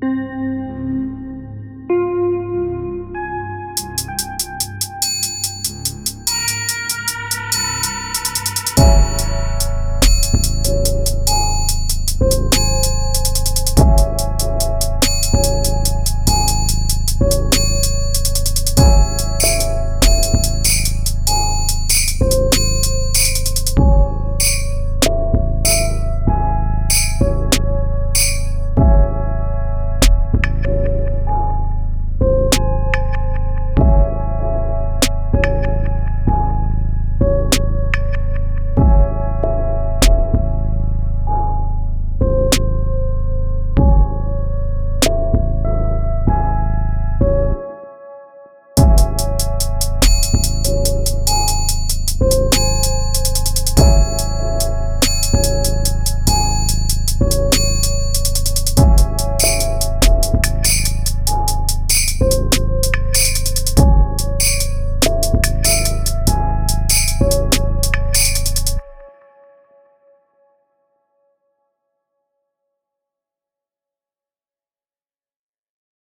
Música